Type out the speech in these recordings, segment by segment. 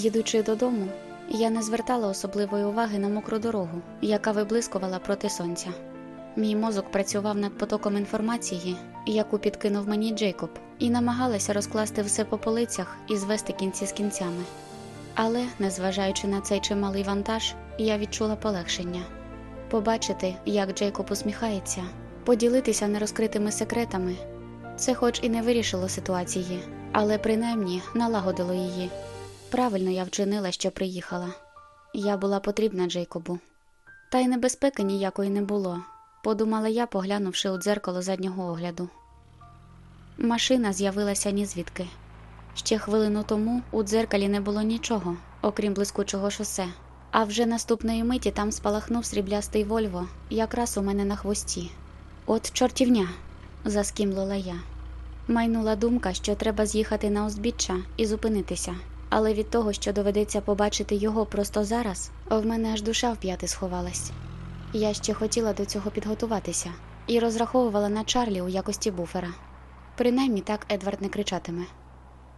Їдучи додому, я не звертала особливої уваги на мокру дорогу, яка виблискувала проти сонця. Мій мозок працював над потоком інформації, яку підкинув мені Джейкоб, і намагалася розкласти все по полицях і звести кінці з кінцями. Але, незважаючи на цей чималий вантаж, я відчула полегшення побачити, як Джейкоб усміхається, поділитися нерозкритими секретами. Це, хоч і не вирішило ситуації, але принаймні налагодило її. Правильно я вчинила, що приїхала. Я була потрібна Джейкобу. Та й небезпеки ніякої не було, подумала я, поглянувши у дзеркало заднього огляду. Машина з'явилася ні звідки. Ще хвилину тому у дзеркалі не було нічого, окрім блискучого шосе, а вже наступної миті там спалахнув сріблястий Вольво, якраз у мене на хвості. От чортівня, заскімлила я. Майнула думка, що треба з'їхати на узбіччя і зупинитися, але від того, що доведеться побачити його просто зараз, в мене аж душа в п'яти сховалась. Я ще хотіла до цього підготуватися і розраховувала на Чарлі у якості буфера. Принаймні так Едвард не кричатиме.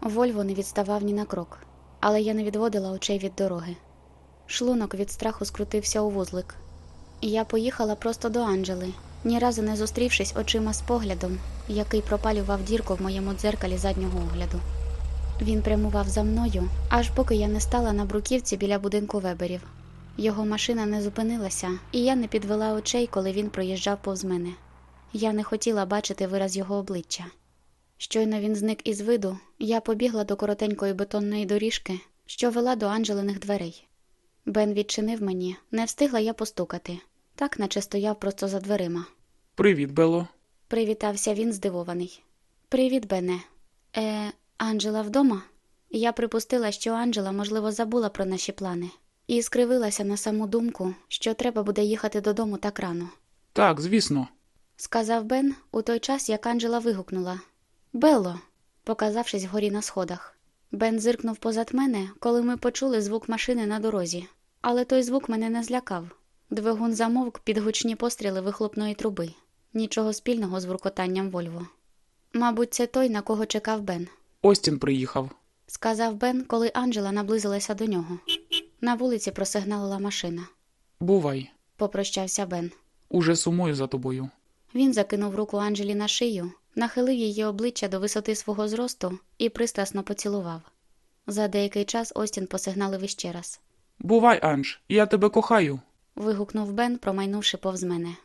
Вольво не відставав ні на крок, але я не відводила очей від дороги. Шлунок від страху скрутився у вузлик. Я поїхала просто до Анджели, ні разу не зустрівшись очима з поглядом, який пропалював дірку в моєму дзеркалі заднього огляду. Він прямував за мною, аж поки я не стала на бруківці біля будинку веберів. Його машина не зупинилася, і я не підвела очей, коли він проїжджав повз мене. Я не хотіла бачити вираз його обличчя. Щойно він зник із виду, я побігла до коротенької бетонної доріжки, що вела до Анджелиних дверей. Бен відчинив мені, не встигла я постукати, так наче стояв просто за дверима. Привіт, Бело. Привітався він здивований. Привіт, Бене. Е, Анджела вдома? Я припустила, що Анджела, можливо, забула про наші плани, і скривилася на саму думку, що треба буде їхати додому так рано. Так, звісно. Сказав Бен у той час, як Анджела вигукнула Белло, показавшись вгорі на сходах. Бен зиркнув позад мене, коли ми почули звук машини на дорозі, але той звук мене не злякав. Двигун замовк під гучні постріли вихлопної труби, нічого спільного з вуркотанням Вольво. Мабуть, це той, на кого чекав Бен, Остін приїхав. сказав Бен, коли Анджела наблизилася до нього. На вулиці просигналила машина. Бувай. Попрощався Бен. Уже сумую за тобою. Він закинув руку Анджелі на шию, нахилив її обличчя до висоти свого зросту і пристрасно поцілував. За деякий час Остін посигналив іще раз. Бувай, Анж, я тебе кохаю. Вигукнув Бен, промайнувши повз мене.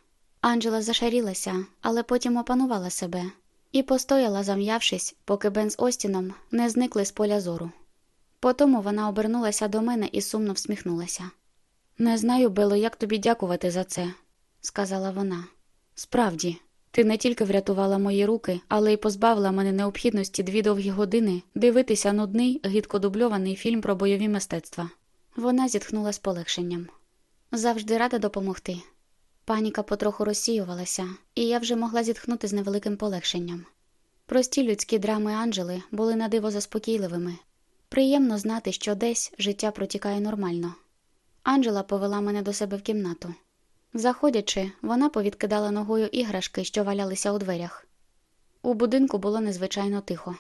Анджела зашарілася, але потім опанувала себе і постояла, зам'явшись, поки Бен з Остіном не зникли з поля зору. Потому вона обернулася до мене і сумно всміхнулася. Не знаю, Бело, як тобі дякувати за це, сказала вона. Справді, ти не тільки врятувала мої руки, але й позбавила мене необхідності дві довгі години дивитися нудний, гидко дубльований фільм про бойові мистецтва. Вона зітхнула з полегшенням. Завжди рада допомогти. Паніка потроху розсіювалася, і я вже могла зітхнути з невеликим полегшенням. Прості людські драми Анджели були надиво заспокійливими. Приємно знати, що десь життя протікає нормально. Анджела повела мене до себе в кімнату. Заходячи, вона повідкидала ногою іграшки, що валялися у дверях. У будинку було незвичайно тихо.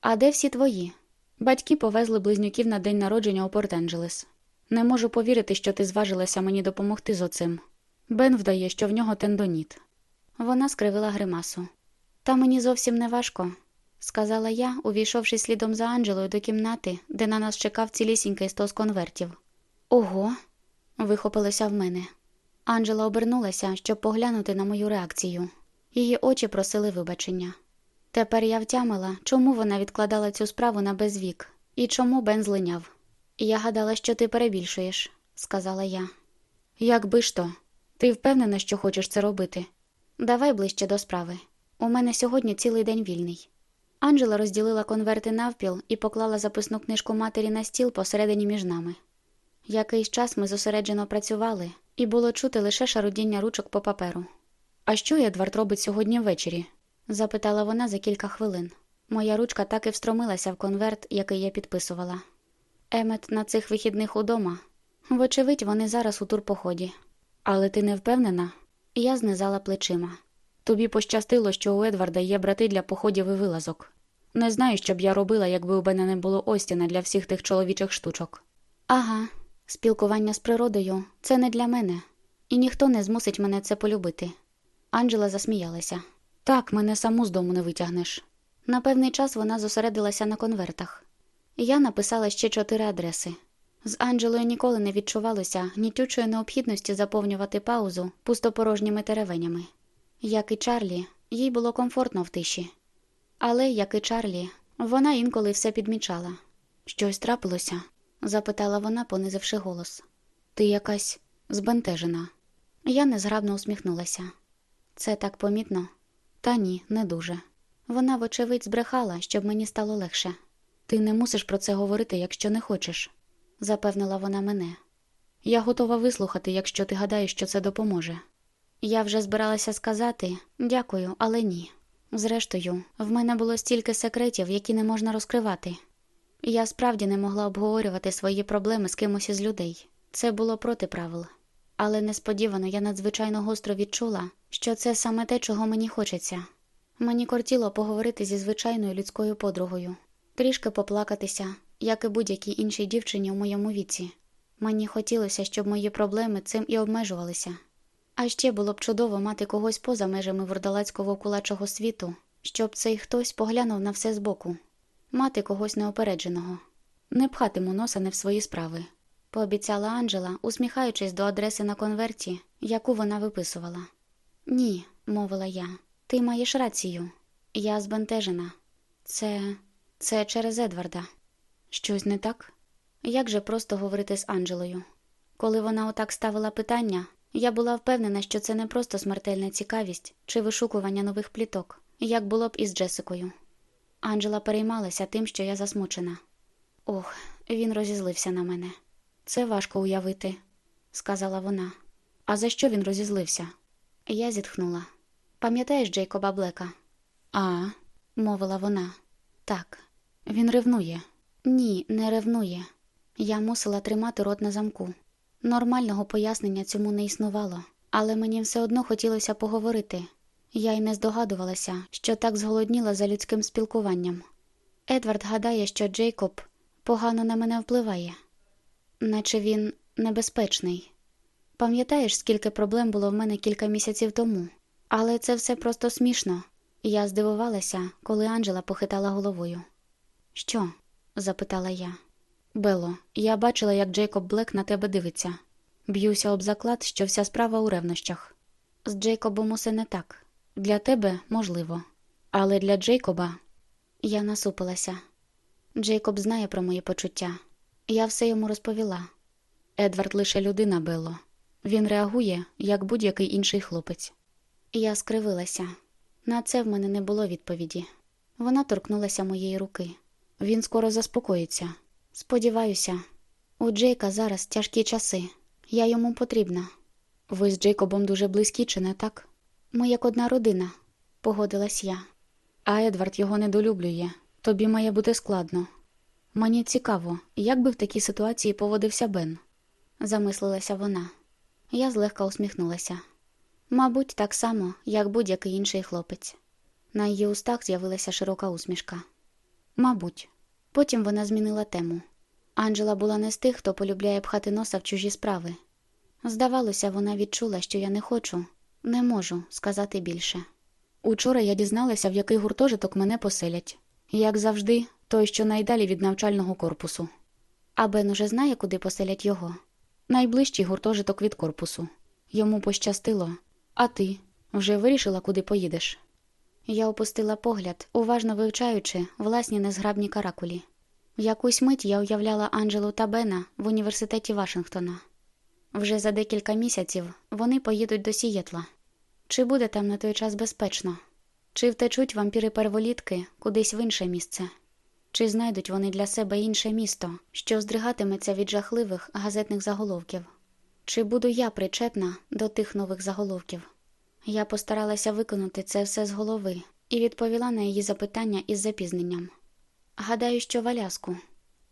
А де всі твої? Батьки повезли близнюків на день народження у Порт-Енджелес. Не можу повірити, що ти зважилася мені допомогти з оцим. Бен вдає, що в нього тендоніт. Вона скривила гримасу. Та мені зовсім не важко, сказала я, увійшовши слідом за Анджелою до кімнати, де на нас чекав цілісінький стос конвертів. Ого. вихопилося в мене. Анджела обернулася, щоб поглянути на мою реакцію. Її очі просили вибачення. Тепер я втямила, чому вона відкладала цю справу на безвік, І чому Бен злиняв? Я гадала, що ти перебільшуєш, сказала я. Якби ж то, ти впевнена, що хочеш це робити? Давай ближче до справи. У мене сьогодні цілий день вільний. Анджела розділила конверти навпіл і поклала записну книжку матері на стіл посередині між нами. Якийсь час ми зосереджено працювали, і було чути лише шарудіння ручок по паперу. А що Едвард робить сьогодні ввечері? запитала вона за кілька хвилин. Моя ручка так і встромилася в конверт, який я підписувала. Емет на цих вихідних удома. Вочевидь, вони зараз у турпоході. Але ти не впевнена? Я знизала плечима. Тобі пощастило, що у Едварда є брати для походів і вилазок. Не знаю, що б я робила, якби у мене не було Остіна для всіх тих чоловічих штучок. Ага, спілкування з природою це не для мене, і ніхто не змусить мене це полюбити. Анджела засміялася. Так, мене саму з дому не витягнеш. На певний час вона зосередилася на конвертах. Я написала ще чотири адреси. З Анджелою ніколи не відчувалося гнітючої необхідності заповнювати паузу пустопорожніми теревенями. Як і Чарлі, їй було комфортно в тиші. Але, як і Чарлі, вона інколи все підмічала. Щось трапилося? запитала вона, понизивши голос. Ти якась збентежена. Я незграбно усміхнулася. Це так помітно? Та ні, не дуже. Вона, вочевидь, збрехала, щоб мені стало легше. Ти не мусиш про це говорити, якщо не хочеш, запевнила вона мене. Я готова вислухати, якщо ти гадаєш, що це допоможе. Я вже збиралася сказати дякую, але ні. Зрештою, в мене було стільки секретів, які не можна розкривати. Я справді не могла обговорювати свої проблеми з кимось із людей. Це було проти правил. Але несподівано я надзвичайно гостро відчула, що це саме те, чого мені хочеться. Мені кортіло поговорити зі звичайною людською подругою, трішки поплакатися, як і будь-якій іншій дівчині у моєму віці. Мені хотілося, щоб мої проблеми цим і обмежувалися. А ще було б чудово мати когось поза межами вурдалацького кулачого світу, щоб цей хтось поглянув на все збоку, мати когось неопередженого, не пхатиму носа не в свої справи, пообіцяла Анджела, усміхаючись до адреси на конверті, яку вона виписувала. Ні, мовила я, ти маєш рацію. Я збентежена. Це. це через Едварда. Щось не так? Як же просто говорити з Анджелою? Коли вона отак ставила питання, я була впевнена, що це не просто смертельна цікавість чи вишукування нових пліток, як було б із Джесикою. Анджела переймалася тим, що я засмучена. Ох, він розізлився на мене. Це важко уявити, сказала вона. А за що він розізлився? Я зітхнула. Пам'ятаєш Джейкоба Блека? А, мовила вона. Так, він ревнує. Ні, не ревнує. Я мусила тримати рот на замку. Нормального пояснення цьому не існувало, але мені все одно хотілося поговорити. Я й не здогадувалася, що так зголодніла за людським спілкуванням. Едвард гадає, що Джейкоб погано на мене впливає, наче він небезпечний. Пам'ятаєш, скільки проблем було в мене кілька місяців тому, але це все просто смішно. Я здивувалася, коли Анджела похитала головою. Що? Запитала я. Бело, я бачила, як Джейкоб Блек на тебе дивиться. Б'юся об заклад, що вся справа у ревнощах. З Джейкобом усе не так. Для тебе можливо. Але для Джейкоба я насупилася. Джейкоб знає про мої почуття. Я все йому розповіла. Едвард лише людина Белло. Він реагує, як будь-який інший хлопець. Я скривилася. На це в мене не було відповіді. Вона торкнулася моєї руки. Він скоро заспокоїться. Сподіваюся, у Джейка зараз тяжкі часи. Я йому потрібна. Ви з Джейкобом дуже близькі, чи не так? Ми як одна родина, погодилась я. А Едвард його недолюблює. Тобі має бути складно. Мені цікаво, як би в такій ситуації поводився Бен, замислилася вона. Я злегка усміхнулася. Мабуть, так само, як будь-який інший хлопець. На її устах з'явилася широка усмішка. Мабуть, потім вона змінила тему. Анджела була не з тих, хто полюбляє пхати носа в чужі справи. Здавалося, вона відчула, що я не хочу, не можу сказати більше. Учора я дізналася, в який гуртожиток мене поселять. Як завжди, той, що найдалі від навчального корпусу. А Бен уже знає, куди поселять його. Найближчий гуртожиток від корпусу. Йому пощастило. А ти вже вирішила, куди поїдеш? Я опустила погляд, уважно вивчаючи власні незграбні каракулі. Якусь мить я уявляла Анджелу та Бена в університеті Вашингтона. Вже за декілька місяців вони поїдуть до Сієтла. Чи буде там на той час безпечно? Чи втечуть вампіри-перволітки кудись в інше місце? Чи знайдуть вони для себе інше місто, що здригатиметься від жахливих газетних заголовків? Чи буду я причетна до тих нових заголовків? Я постаралася виконати це все з голови і відповіла на її запитання із запізненням. Гадаю, що в Аляску,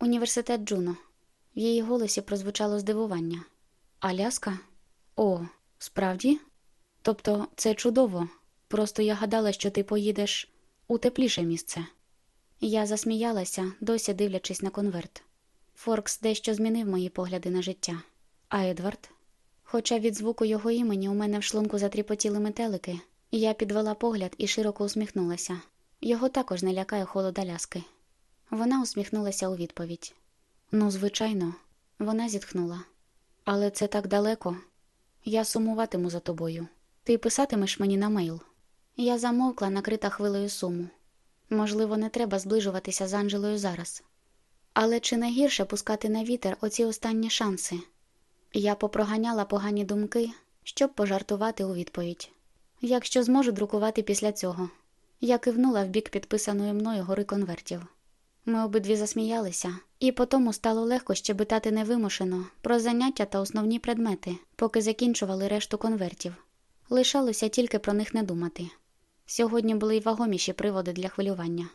університет Джуно. В її голосі прозвучало здивування. Аляска? О, справді? Тобто це чудово. Просто я гадала, що ти поїдеш у тепліше місце. Я засміялася, досі дивлячись на конверт. Форкс дещо змінив мої погляди на життя. А Едвард? Хоча від звуку його імені у мене в шлунку затріпотіли метелики, я підвела погляд і широко усміхнулася. Його також не лякає холод Аляски. Вона усміхнулася у відповідь. Ну, звичайно, вона зітхнула. Але це так далеко. Я сумуватиму за тобою. Ти писатимеш мені на мейл. Я замовкла, накрита хвилею суму. Можливо, не треба зближуватися з Анджелою зараз. Але чи не гірше пускати на вітер оці останні шанси? Я попроганяла погані думки, щоб пожартувати у відповідь. Якщо зможу друкувати після цього, я кивнула в бік підписаної мною гори конвертів. Ми обидві засміялися, і потому стало легко щебетати невимушено про заняття та основні предмети, поки закінчували решту конвертів. Лишалося тільки про них не думати. Сьогодні були й вагоміші приводи для хвилювання.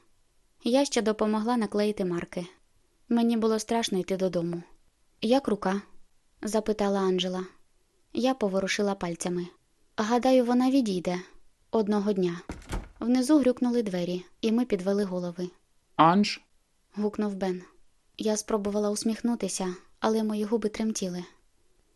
Я ще допомогла наклеїти марки. Мені було страшно йти додому. Як рука? Запитала Анджела. Я поворушила пальцями. Гадаю, вона відійде одного дня. Внизу грюкнули двері, і ми підвели голови. Анж? гукнув Бен. Я спробувала усміхнутися, але мої губи тремтіли.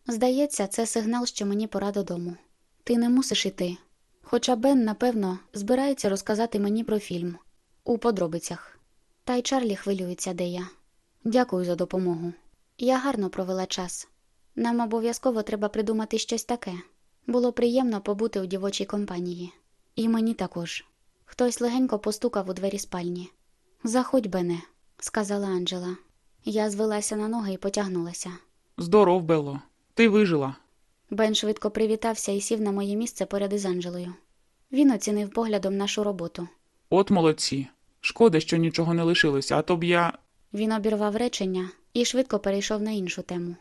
Здається, це сигнал, що мені пора додому. Ти не мусиш іти. Хоча Бен, напевно, збирається розказати мені про фільм у подробицях. Та й Чарлі хвилюється, де я. Дякую за допомогу. Я гарно провела час. Нам обов'язково треба придумати щось таке. Було приємно побути у дівочій компанії. І мені також. Хтось легенько постукав у двері спальні. Заходь, Бене, сказала Анджела. Я звелася на ноги і потягнулася. Здоров, Белло. Ти вижила. Бен швидко привітався і сів на моє місце поряд із Анджелою. Він оцінив поглядом нашу роботу. От молодці. Шкода, що нічого не лишилося, а то б я. Він обірвав речення і швидко перейшов на іншу тему.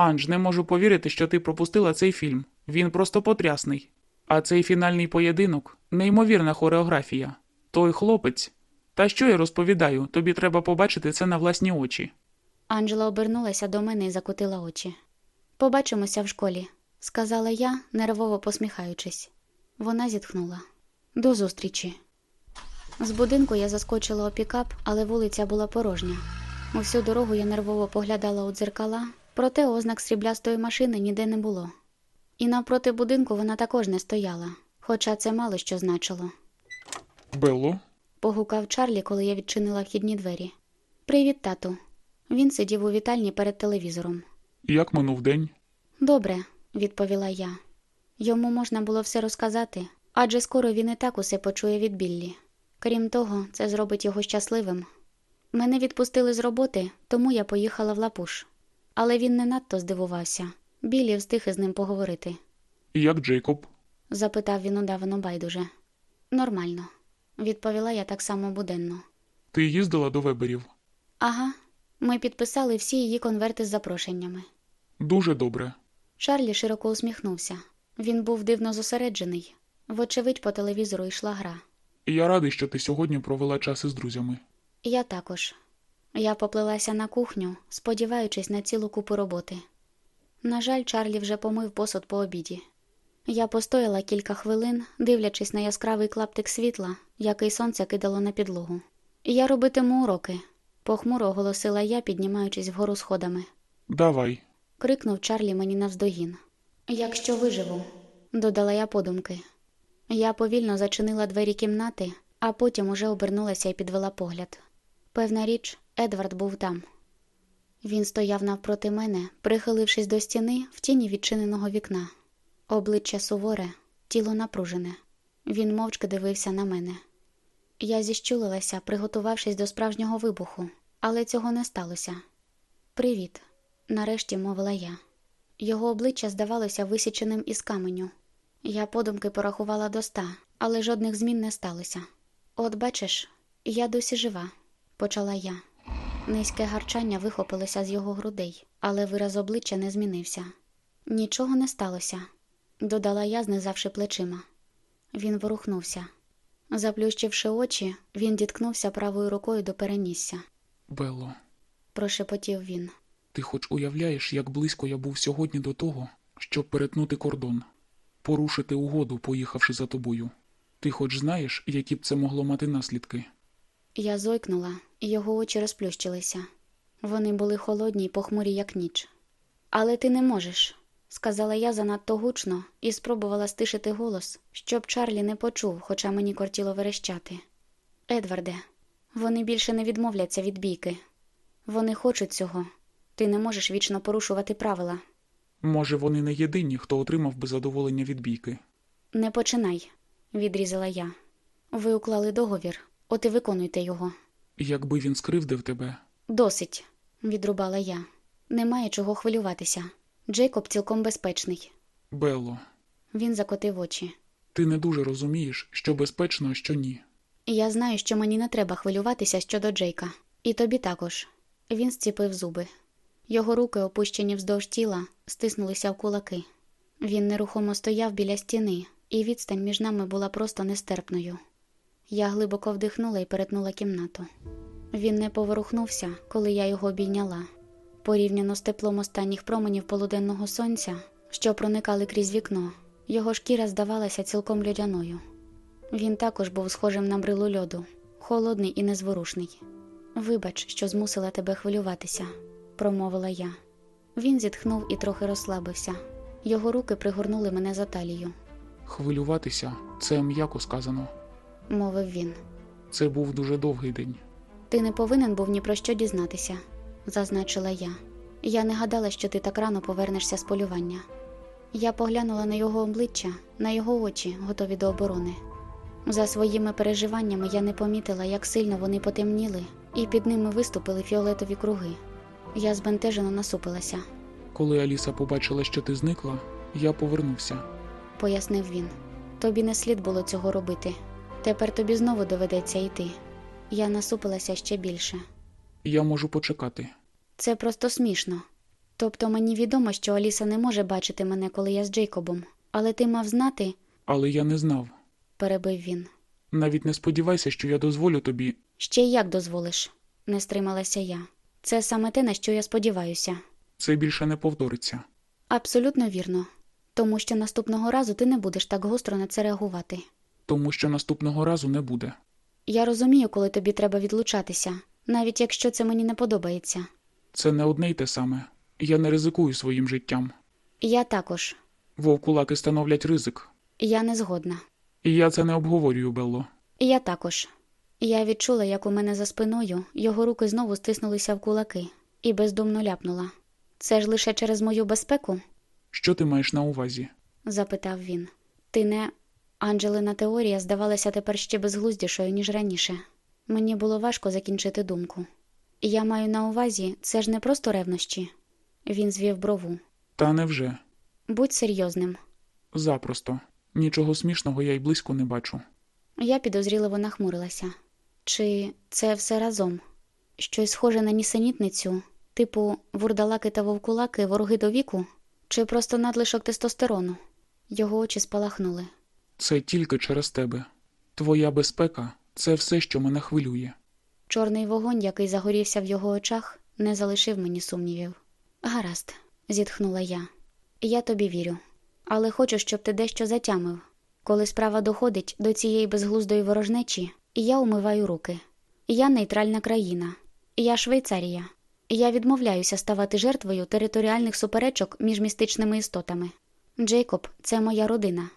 Анж, не можу повірити, що ти пропустила цей фільм. Він просто потрясний. А цей фінальний поєдинок неймовірна хореографія. Той хлопець. Та що я розповідаю, тобі треба побачити це на власні очі. Анджела обернулася до мене і закотила очі. Побачимося в школі, сказала я, нервово посміхаючись. Вона зітхнула. До зустрічі. З будинку я заскочила у пікап, але вулиця була порожня. Усю дорогу я нервово поглядала у дзеркала, проте ознак сріблястої машини ніде не було. І навпроти будинку вона також не стояла, хоча це мало що значило. Белло? Погукав Чарлі, коли я відчинила вхідні двері. Привіт, тату. Він сидів у вітальні перед телевізором. Як минув день? Добре, відповіла я. Йому можна було все розказати, адже скоро він і так усе почує від Біллі. Крім того, це зробить його щасливим. Мене відпустили з роботи, тому я поїхала в лапуш. Але він не надто здивувався. Біллі встиг із ним поговорити. Як Джейкоб? Запитав він удавано байдуже. Нормально, відповіла я так само буденно. Ти їздила до веберів? Ага, ми підписали всі її конверти з запрошеннями. Дуже добре. Чарлі широко усміхнувся. Він був дивно зосереджений. Вочевидь, по телевізору йшла гра. Я радий, що ти сьогодні провела час із друзями. Я також. Я поплилася на кухню, сподіваючись на цілу купу роботи. На жаль, Чарлі вже помив посуд по обіді. Я постояла кілька хвилин, дивлячись на яскравий клаптик світла, який сонце кидало на підлогу. Я робитиму уроки, похмуро оголосила я, піднімаючись вгору сходами. Давай. крикнув Чарлі мені навздогін. Якщо виживу, додала я подумки. Я повільно зачинила двері кімнати, а потім уже обернулася і підвела погляд. Певна річ, Едвард був там. Він стояв навпроти мене, прихилившись до стіни в тіні відчиненого вікна. Обличчя суворе, тіло напружене. Він мовчки дивився на мене. Я зіщулилася, приготувавшись до справжнього вибуху, Але цього не сталося. Привіт, нарешті мовила я. Його обличчя здавалося висіченим із каменю. Я подумки порахувала до ста, але жодних змін не сталося. От бачиш, я досі жива, почала я. Низьке гарчання вихопилося з його грудей, але вираз обличчя не змінився. Нічого не сталося, додала я, знизавши плечима. Він ворухнувся. Заплющивши очі, він діткнувся правою рукою до перенісся. Белло, Прошепотів він. ти хоч уявляєш, як близько я був сьогодні до того, щоб перетнути кордон, порушити угоду, поїхавши за тобою. Ти хоч знаєш, які б це могло мати наслідки? Я зойкнула, і його очі розплющилися. Вони були холодні й похмурі, як ніч. Але ти не можеш, сказала я занадто гучно і спробувала стишити голос, щоб Чарлі не почув, хоча мені кортіло верещати. Едварде, вони більше не відмовляться від бійки. Вони хочуть цього. Ти не можеш вічно порушувати правила. Може, вони не єдині, хто отримав би задоволення від бійки. Не починай, відрізала я. Ви уклали договір, от і виконуйте його. Якби він скривдив тебе, Досить, відрубала я. Немає чого хвилюватися. Джейкоб цілком безпечний. Белло, Він закотив очі. ти не дуже розумієш, що безпечно, а що ні. Я знаю, що мені не треба хвилюватися щодо Джейка. І тобі також. Він зціпив зуби. Його руки, опущені вздовж тіла, стиснулися в кулаки. Він нерухомо стояв біля стіни, і відстань між нами була просто нестерпною. Я глибоко вдихнула і перетнула кімнату. Він не поворухнувся, коли я його обійняла. Порівняно з теплом останніх променів полуденного сонця, що проникали крізь вікно, його шкіра здавалася цілком людяною. Він також був схожим на брилу льоду, холодний і незворушний. Вибач, що змусила тебе хвилюватися, промовила я. Він зітхнув і трохи розслабився. Його руки пригорнули мене за талію, Хвилюватися це м'яко сказано. Мовив він. Це був дуже довгий день. Ти не повинен був ні про що дізнатися, зазначила я. Я не гадала, що ти так рано повернешся з полювання. Я поглянула на його обличчя, на його очі, готові до оборони. За своїми переживаннями я не помітила, як сильно вони потемніли, і під ними виступили фіолетові круги. Я збентежено насупилася, Коли Аліса побачила, що ти зникла, я повернувся. пояснив він. Тобі не слід було цього робити. Тепер тобі знову доведеться йти. Я насупилася ще більше. Я можу почекати. Це просто смішно. Тобто мені відомо, що Аліса не може бачити мене, коли я з Джейкобом, але ти мав знати, Але я не знав. перебив він. Навіть не сподівайся, що я дозволю тобі. Ще як дозволиш, не стрималася я. Це саме те, на що я сподіваюся. Це більше не повториться. Абсолютно вірно. Тому що наступного разу ти не будеш так гостро на це реагувати. Тому що наступного разу не буде. Я розумію, коли тобі треба відлучатися, навіть якщо це мені не подобається. Це не одне й те саме. Я не ризикую своїм життям. Я також. Вовкулаки становлять ризик. Я не згодна. І я це не обговорюю, Белло. Я також. Я відчула, як у мене за спиною його руки знову стиснулися в кулаки, і бездумно ляпнула. Це ж лише через мою безпеку? Що ти маєш на увазі? запитав він. Ти не. Анджелина теорія здавалася тепер ще безглуздішою, ніж раніше. Мені було важко закінчити думку. Я маю на увазі, це ж не просто ревнощі. Він звів брову. Та невже? Будь серйозним. Запросто. Нічого смішного я й близько не бачу. Я підозріливо нахмурилася. Чи це все разом? Щось схоже на нісенітницю, типу вурдалаки та вовкулаки вороги до віку, чи просто надлишок тестостерону? Його очі спалахнули. Це тільки через тебе. Твоя безпека це все, що мене хвилює. Чорний вогонь, який загорівся в його очах, не залишив мені сумнівів. Гаразд, зітхнула я. Я тобі вірю, але хочу, щоб ти дещо затямив. Коли справа доходить до цієї безглуздої ворожнечі, я умиваю руки. Я нейтральна країна, я Швейцарія. Я відмовляюся ставати жертвою територіальних суперечок між містичними істотами. Джейкоб, це моя родина.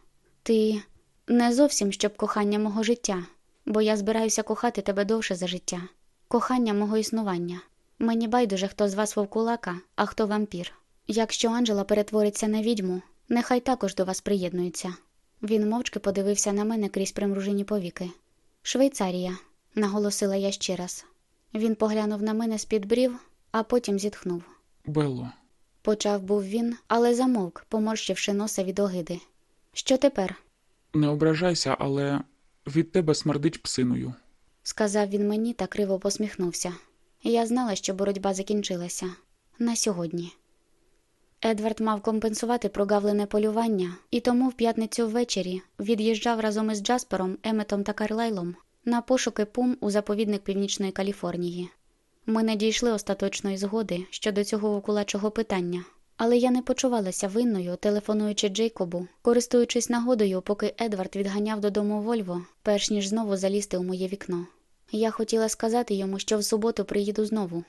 Ти не зовсім щоб кохання мого життя, бо я збираюся кохати тебе довше за життя. Кохання мого існування. Мені байдуже, хто з вас вовкулака, а хто вампір. Якщо Анджела перетвориться на відьму, нехай також до вас приєднується. Він мовчки подивився на мене крізь примружені повіки. Швейцарія, наголосила я ще раз. Він поглянув на мене з-під брів, а потім зітхнув. Белло, Почав був він, але замовк, поморщивши носа від огиди. Що тепер? Не ображайся, але від тебе смердить псиною. сказав він мені та криво посміхнувся. Я знала, що боротьба закінчилася на сьогодні. Едвард мав компенсувати прогавлене полювання, і тому в п'ятницю ввечері від'їжджав разом із Джаспером, Еметом та Карлайлом на пошуки пум у заповідник Північної Каліфорнії. Ми не дійшли остаточної згоди щодо цього вокулачого питання, але я не почувалася винною, телефонуючи Джейкобу, користуючись нагодою, поки Едвард відганяв додому Вольво, перш ніж знову залізти у моє вікно. Я хотіла сказати йому, що в суботу приїду знову.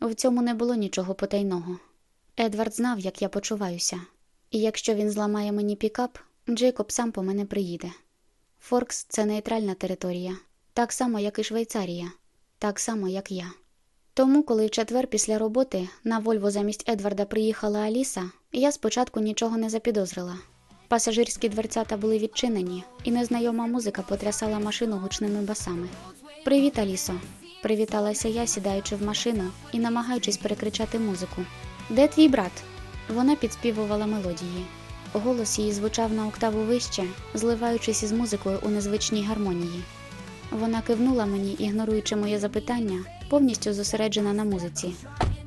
В цьому не було нічого потайного. Едвард знав, як я почуваюся, і якщо він зламає мені пікап, Джейкоб сам по мене приїде. Форкс це нейтральна територія, так само, як і Швейцарія, так само, як я. Тому, коли в четвер після роботи на Вольво замість Едварда приїхала Аліса, я спочатку нічого не запідозрила. Пасажирські дверцята були відчинені, і незнайома музика потрясала машину гучними басами. Привіт, Алісо! Привіталася я, сідаючи в машину і намагаючись перекричати музику. Де твій брат? Вона підспівувала мелодії. Голос її звучав на октаву вище, зливаючись із музикою у незвичній гармонії. Вона кивнула мені, ігноруючи моє запитання, повністю зосереджена на музиці.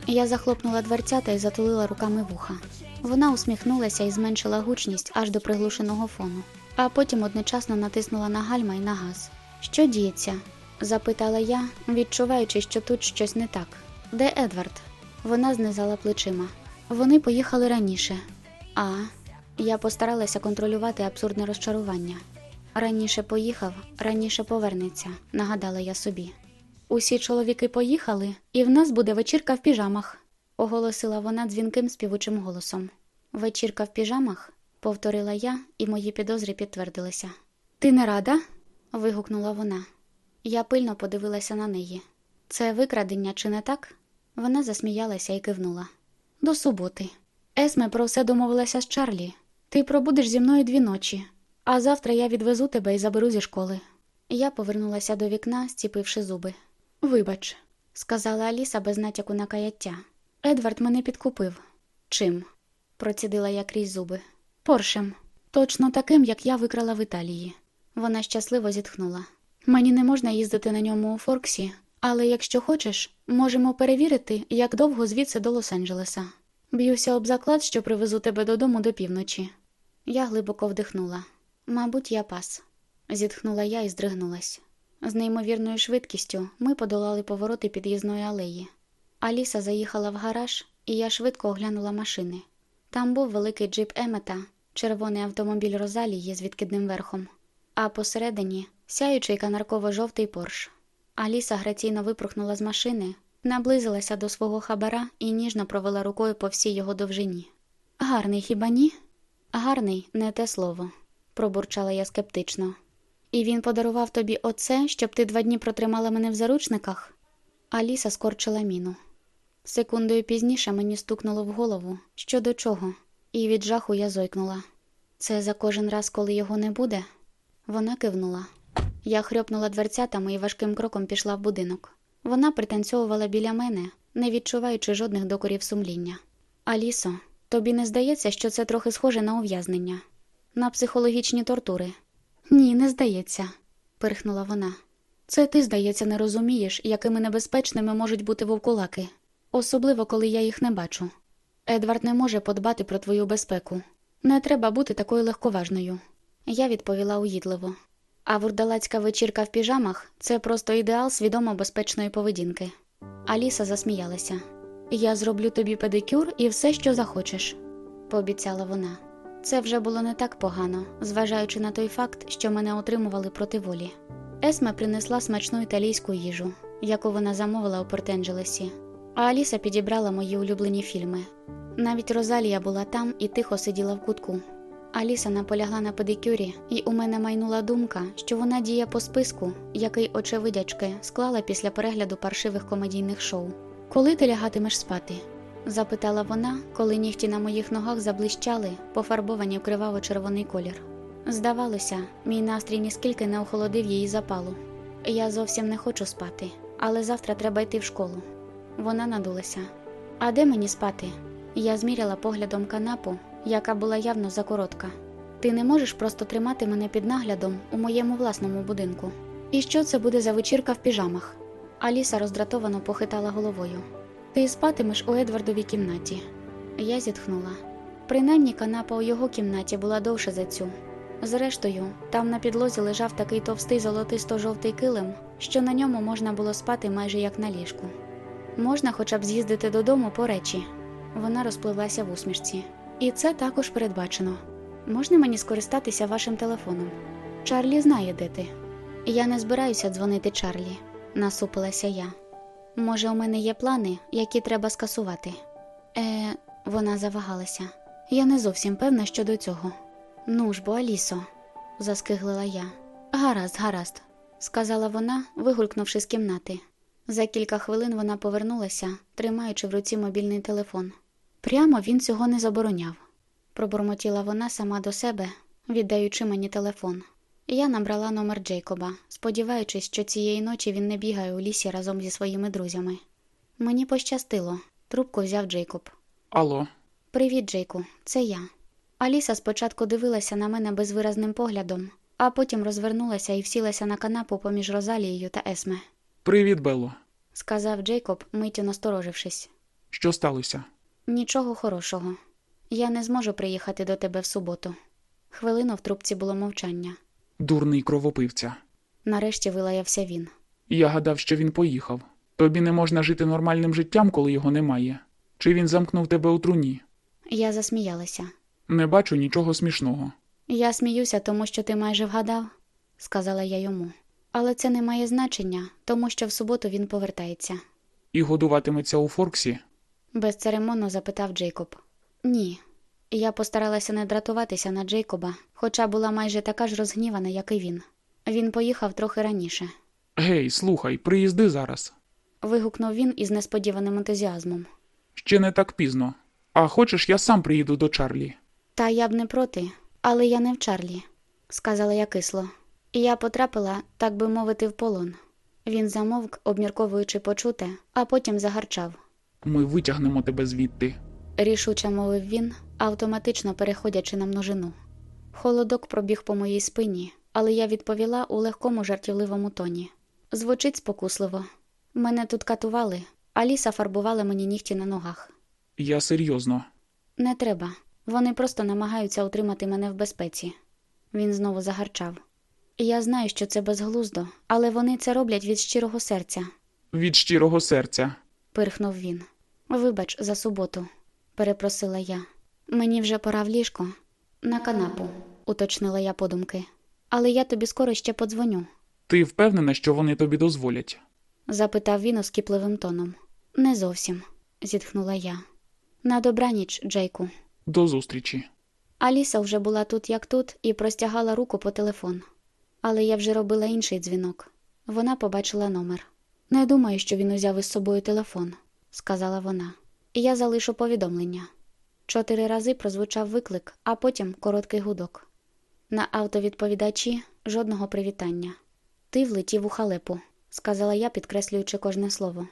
Я захлопнула дверцята і затулила руками вуха. Вона усміхнулася і зменшила гучність аж до приглушеного фону, а потім одночасно натиснула на гальма і на газ. Що діється? запитала я, відчуваючи, що тут щось не так. Де Едвард? Вона знизала плечима. Вони поїхали раніше. А я постаралася контролювати абсурдне розчарування. Раніше поїхав, раніше повернеться, нагадала я собі. Усі чоловіки поїхали, і в нас буде вечірка в піжамах, оголосила вона дзвінким співучим голосом. Вечірка в піжамах, повторила я, і мої підозри підтвердилися. Ти не рада? вигукнула вона. Я пильно подивилася на неї. Це викрадення, чи не так? Вона засміялася і кивнула. До суботи. Есме про все домовилася з Чарлі. Ти пробудеш зі мною дві ночі, а завтра я відвезу тебе і заберу зі школи. Я повернулася до вікна, зціпивши зуби. Вибач, сказала Аліса без натяку на каяття. Едвард мене підкупив. Чим? процідила я крізь зуби. Поршем. Точно таким, як я викрала в Італії. Вона щасливо зітхнула. Мені не можна їздити на ньому у Форксі, але якщо хочеш, можемо перевірити, як довго звідси до Лос-Анджелеса. Б'юся об заклад, що привезу тебе додому до півночі. Я глибоко вдихнула. Мабуть, я пас. Зітхнула я і здригнулась. З неймовірною швидкістю ми подолали повороти під'їзної алеї. Аліса заїхала в гараж, і я швидко оглянула машини. Там був великий джип Емета, червоний автомобіль Розалії з відкидним верхом, а посередині сяючий канарково-жовтий порш. Аліса граційно випрухнула з машини, наблизилася до свого хабара і ніжно провела рукою по всій його довжині. Гарний хіба ні? Гарний не те слово, пробурчала я скептично. І він подарував тобі оце, щоб ти два дні протримала мене в заручниках? Аліса скорчила міну. Секундою пізніше мені стукнуло в голову, що до чого, і від жаху я зойкнула. Це за кожен раз, коли його не буде? Вона кивнула. Я хрьопнула дверцятами і важким кроком пішла в будинок. Вона пританцьовувала біля мене, не відчуваючи жодних докорів сумління. Алісо, тобі не здається, що це трохи схоже на ув'язнення, на психологічні тортури? Ні, не здається, пирхнула вона. Це ти, здається, не розумієш, якими небезпечними можуть бути вовкулаки, особливо коли я їх не бачу. Едвард не може подбати про твою безпеку. Не треба бути такою легковажною. Я відповіла уїдливо. А вурдалацька вечірка в піжамах це просто ідеал свідомо безпечної поведінки. Аліса засміялася. Я зроблю тобі педикюр і все, що захочеш, пообіцяла вона. Це вже було не так погано, зважаючи на той факт, що мене отримували проти волі. Есме принесла смачну італійську їжу, яку вона замовила у Порт-Енджелесі, а Аліса підібрала мої улюблені фільми. Навіть Розалія була там і тихо сиділа в кутку. Аліса наполягла на педикюрі, і у мене майнула думка, що вона діє по списку, який очевидячки склала після перегляду паршивих комедійних шоу. Коли ти лягатимеш спати? Запитала вона, коли нігті на моїх ногах заблищали, пофарбовані в криваво-червоний колір. Здавалося, мій настрій ніскільки не охолодив її запалу. Я зовсім не хочу спати, але завтра треба йти в школу. Вона надулася. А де мені спати? Я зміряла поглядом канапу, яка була явно закоротка. Ти не можеш просто тримати мене під наглядом у моєму власному будинку. І що це буде за вечірка в піжамах? Аліса роздратовано похитала головою. Ти спатимеш у Едвардовій кімнаті. Я зітхнула. Принаймні канапа у його кімнаті була довше за цю. Зрештою, там на підлозі лежав такий товстий золотисто-жовтий килим, що на ньому можна було спати майже як на ліжку. Можна хоча б з'їздити додому по речі. Вона розпливлася в усмішці. І це також передбачено. Можна мені скористатися вашим телефоном? Чарлі знає, де ти. Я не збираюся дзвонити Чарлі, насупилася я. Може, у мене є плани, які треба скасувати. Е, вона завагалася. Я не зовсім певна щодо цього. Ну ж бо, Алісо, заскиглила я. Гаразд, гаразд, сказала вона, вигулькнувши з кімнати. За кілька хвилин вона повернулася, тримаючи в руці мобільний телефон. Прямо він цього не забороняв, пробурмотіла вона сама до себе, віддаючи мені телефон. Я набрала номер Джейкоба, сподіваючись, що цієї ночі він не бігає у лісі разом зі своїми друзями. Мені пощастило, трубку взяв Джейкоб. Алло, Привіт, Джейку, це я. Аліса спочатку дивилася на мене безвиразним поглядом, а потім розвернулася і всілася на канапу поміж Розалією та Есме, привіт, Белло. сказав Джейкоб, миттю насторожившись. Що сталося? Нічого хорошого. Я не зможу приїхати до тебе в суботу. Хвилину в трубці було мовчання. Дурний кровопивця. Нарешті вилаявся він. Я гадав, що він поїхав. Тобі не можна жити нормальним життям, коли його немає. Чи він замкнув тебе у труні? Я засміялася. Не бачу нічого смішного. Я сміюся, тому що ти майже вгадав, сказала я йому. Але це не має значення, тому що в суботу він повертається. І годуватиметься у Форксі. Безцеремонно запитав Джейкоб. Ні. Я постаралася не дратуватися на Джейкоба, хоча була майже така ж розгнівана, як і він. Він поїхав трохи раніше. Гей, слухай, приїзди зараз. Вигукнув він із несподіваним ентузіазмом. Ще не так пізно. А хочеш, я сам приїду до Чарлі. Та я б не проти, але я не в Чарлі, сказала я кисло. Я потрапила, так би мовити, в полон. Він замовк, обмірковуючи почуте, а потім загарчав. Ми витягнемо тебе звідти. Рішуче мовив він, автоматично переходячи на множину. Холодок пробіг по моїй спині, але я відповіла у легкому жартівливому тоні. Звучить спокусливо. Мене тут катували, а ліса фарбувала мені нігті на ногах. Я серйозно. Не треба. Вони просто намагаються утримати мене в безпеці. Він знову загарчав. Я знаю, що це безглуздо, але вони це роблять від щирого серця, Від щирого серця. пирхнув він. Вибач за суботу, перепросила я. Мені вже пора в ліжко. На канапу, уточнила я подумки. Але я тобі скоро ще подзвоню, Ти впевнена, що вони тобі дозволять? запитав він оскіпливим тоном. Не зовсім, зітхнула я. На добраніч, Джейку. До зустрічі. Аліса вже була тут, як тут, і простягала руку по телефон. Але я вже робила інший дзвінок. Вона побачила номер. Не думаю, що він узяв із собою телефон, сказала вона. Я залишу повідомлення. Чотири рази прозвучав виклик, а потім короткий гудок. На автовідповідачі жодного привітання. Ти влетів у халепу, сказала я, підкреслюючи кожне слово.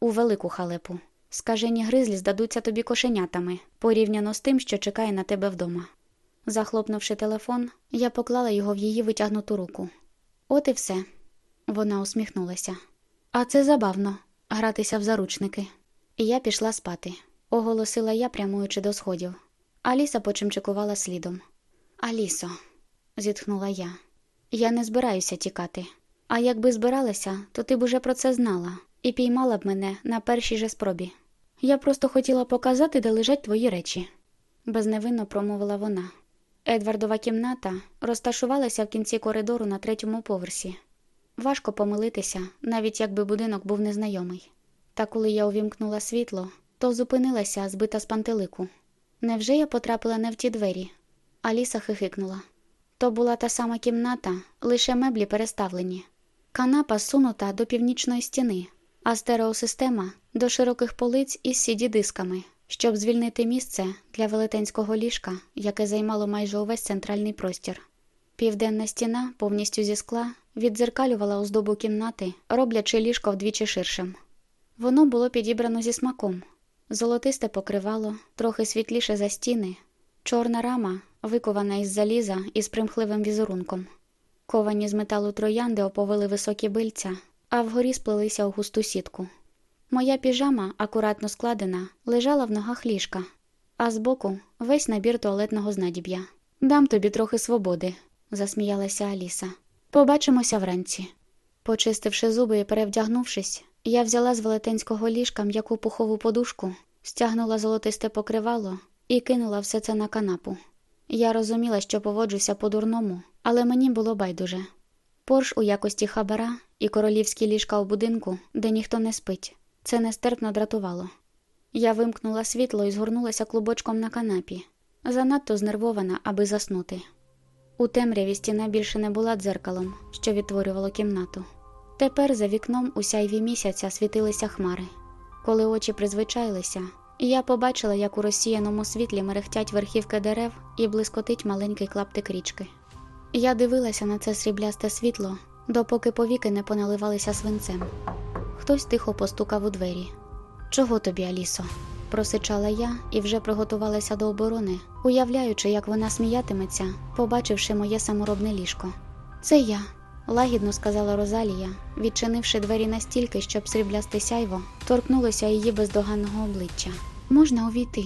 У велику халепу. Скажені гризлі здадуться тобі кошенятами, порівняно з тим, що чекає на тебе вдома. Захлопнувши телефон, я поклала його в її витягнуту руку. От і все. Вона усміхнулася. А це забавно гратися в заручники. І я пішла спати, оголосила я, прямуючи до сходів. Аліса почимчикувала слідом. Алісо, зітхнула я. Я не збираюся тікати. А якби збиралася, то ти б уже про це знала і піймала б мене на першій же спробі. Я просто хотіла показати, де лежать твої речі, безневинно промовила вона. Едвардова кімната розташувалася в кінці коридору на третьому поверсі. Важко помилитися, навіть якби будинок був незнайомий. Та коли я увімкнула світло, то зупинилася, збита з пантелику. Невже я потрапила не в ті двері? Аліса хихикнула. То була та сама кімната, лише меблі переставлені. Канапа сунута до північної стіни, а стереосистема до широких полиць із сіді-дисками, щоб звільнити місце для велетенського ліжка, яке займало майже увесь центральний простір. Південна стіна, повністю зі скла, віддзеркалювала оздобу кімнати, роблячи ліжко вдвічі ширшим. Воно було підібрано зі смаком. Золотисте покривало, трохи світліше за стіни, чорна рама, викована із заліза із примхливим візерунком. Ковані з металу троянди оповили високі бильця, а вгорі сплелися у густу сітку. Моя піжама, акуратно складена, лежала в ногах ліжка, а збоку весь набір туалетного знадіб'я. Дам тобі трохи свободи, засміялася Аліса. Побачимося вранці. Почистивши зуби і перевдягнувшись, я взяла з велетенського ліжка м'яку пухову подушку, стягнула золотисте покривало і кинула все це на канапу. Я розуміла, що поводжуся по-дурному, але мені було байдуже. Порш у якості хабара і королівські ліжка у будинку, де ніхто не спить. Це нестерпно дратувало. Я вимкнула світло і згорнулася клубочком на канапі, занадто знервована, аби заснути. У темряві стіна більше не була дзеркалом, що відтворювало кімнату. Тепер за вікном у сяйві місяця світилися хмари. Коли очі призвичайлися, я побачила, як у розсіяному світлі мерехтять верхівки дерев і блискотить маленький клаптик річки. Я дивилася на це сріблясте світло, допоки повіки не поналивалися свинцем. Хтось тихо постукав у двері. Чого тобі, Алісо? просичала я і вже приготувалася до оборони, уявляючи, як вона сміятиметься, побачивши моє саморобне ліжко. Це я, лагідно сказала Розалія, відчинивши двері настільки, щоб сріблясте сяйво торкнулося її бездоганного обличчя. Можна увійти?